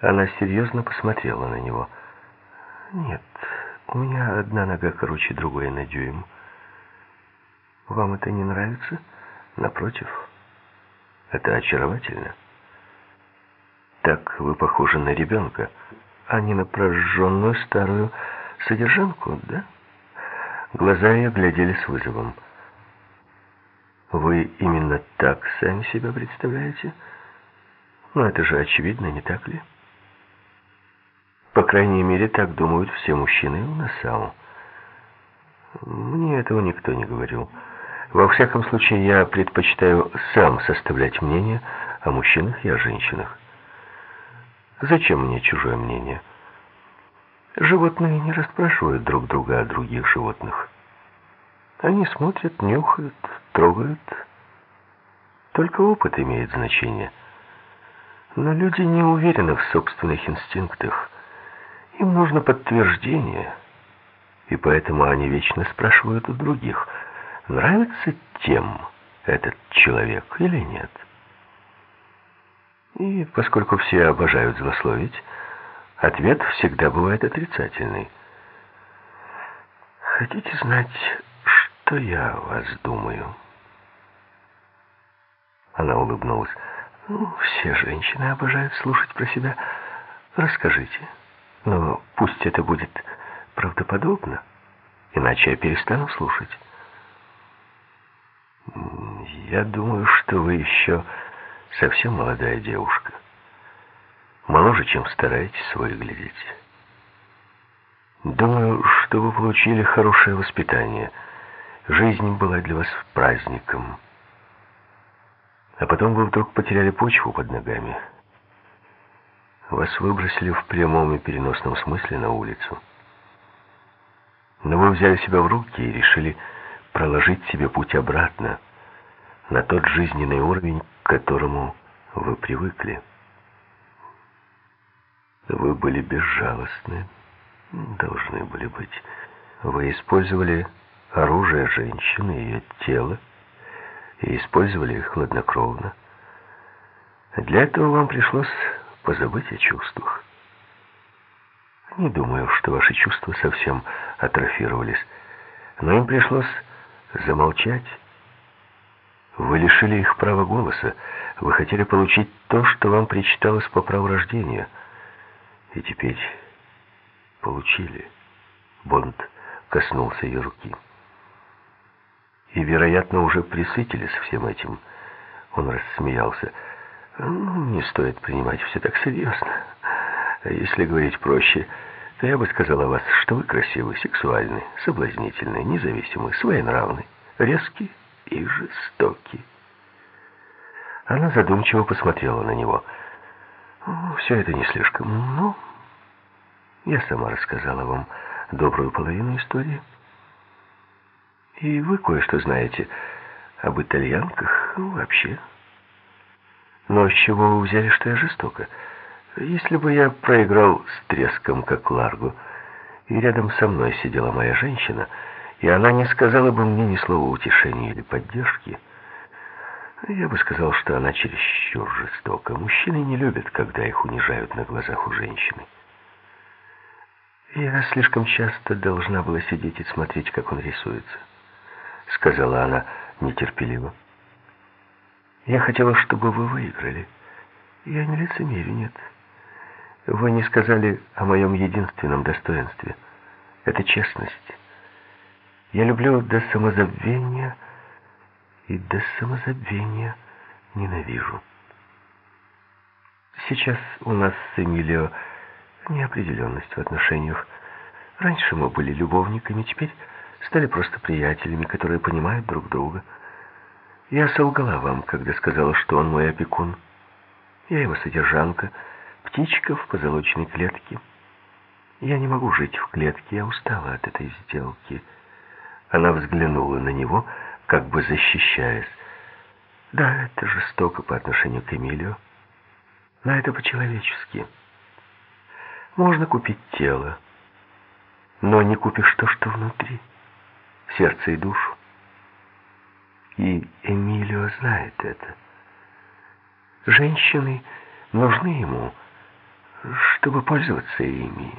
Она серьезно посмотрела на него. «Нет, у меня одна нога короче другой на дюйм. Вам это не нравится? Напротив, это очаровательно. Так вы похожи на ребенка, а не на прожженную старую содержанку, да?» Глаза ее глядели с вызовом. «Вы именно так сами себя представляете? Ну, это же очевидно, не так ли?» По крайней мере, так думают все мужчины у нас сам. Мне этого никто не говорил. Во всяком случае, я предпочитаю сам составлять мнение о мужчинах и о женщинах. Зачем мне чужое мнение? Животные не расспрашивают друг друга о других животных. Они смотрят, нюхают, трогают. Только опыт имеет значение. Но люди не уверены в собственных инстинктах. Им нужно подтверждение, и поэтому они вечно спрашивают у других, нравится тем этот человек или нет. И поскольку все обожают злословить, ответ всегда бывает отрицательный. Хотите знать, что я о вас думаю? Она улыбнулась. Ну, все женщины обожают слушать про себя. Расскажите. Но пусть это будет правдоподобно, иначе я перестану слушать. Я думаю, что вы еще совсем молодая девушка. Моложе, чем стараетесь выглядеть. Думаю, что вы получили хорошее воспитание. Жизнь была для вас праздником. А потом вы вдруг потеряли почву под ногами. Вас выбросили в прямом и переносном смысле на улицу. Но вы взяли себя в руки и решили проложить себе путь обратно, на тот жизненный уровень, к которому вы привыкли. Вы были безжалостны, должны были быть. Вы использовали оружие женщины, ее тело, и использовали их хладнокровно. Для этого вам пришлось позабыть о чувствах. Не думаю, что ваши чувства совсем атрофировались, но им пришлось замолчать. Вы лишили их права голоса, вы хотели получить то, что вам причиталось по праву рождения, и теперь получили. Бонд коснулся ее руки. И, вероятно, уже присытились всем этим. Он рассмеялся. Не стоит принимать все так серьезно. Если говорить проще, то я бы сказал о вас, что вы красивый, сексуальный, соблазнительный, независимый, своенравный, резкий и жестокий. Она задумчиво посмотрела на него. Все это не слишком, но я сама рассказала вам добрую половину истории. И вы кое-что знаете об итальянках вообще. Но с чего вы взяли, что я жестоко? Если бы я проиграл с треском, как Ларгу, и рядом со мной сидела моя женщина, и она не сказала бы мне ни слова утешения или поддержки, я бы сказал, что она чересчур жестока. Мужчины не любят, когда их унижают на глазах у женщины. Я слишком часто должна была сидеть и смотреть, как он рисуется, сказала она нетерпеливо. Я хотела, чтобы вы выиграли. Я не лицемерю, нет. Вы не сказали о моем единственном достоинстве. Это честность. Я люблю до самозабвения и до самозабвения ненавижу. Сейчас у нас с Эмилио неопределенность в отношениях. Раньше мы были любовниками, теперь стали просто приятелями, которые понимают друг друга. Я солгала вам, когда сказала, что он мой опекун. Я его содержанка, птичка в позолоченной клетке. Я не могу жить в клетке, я устала от этой сделки. Она взглянула на него, как бы защищаясь. Да, это жестоко по отношению к Эмилию, но это по-человечески. Можно купить тело, но не купишь то, что внутри, сердце и душу. И Эмилио знает это. Женщины нужны ему, чтобы пользоваться ими.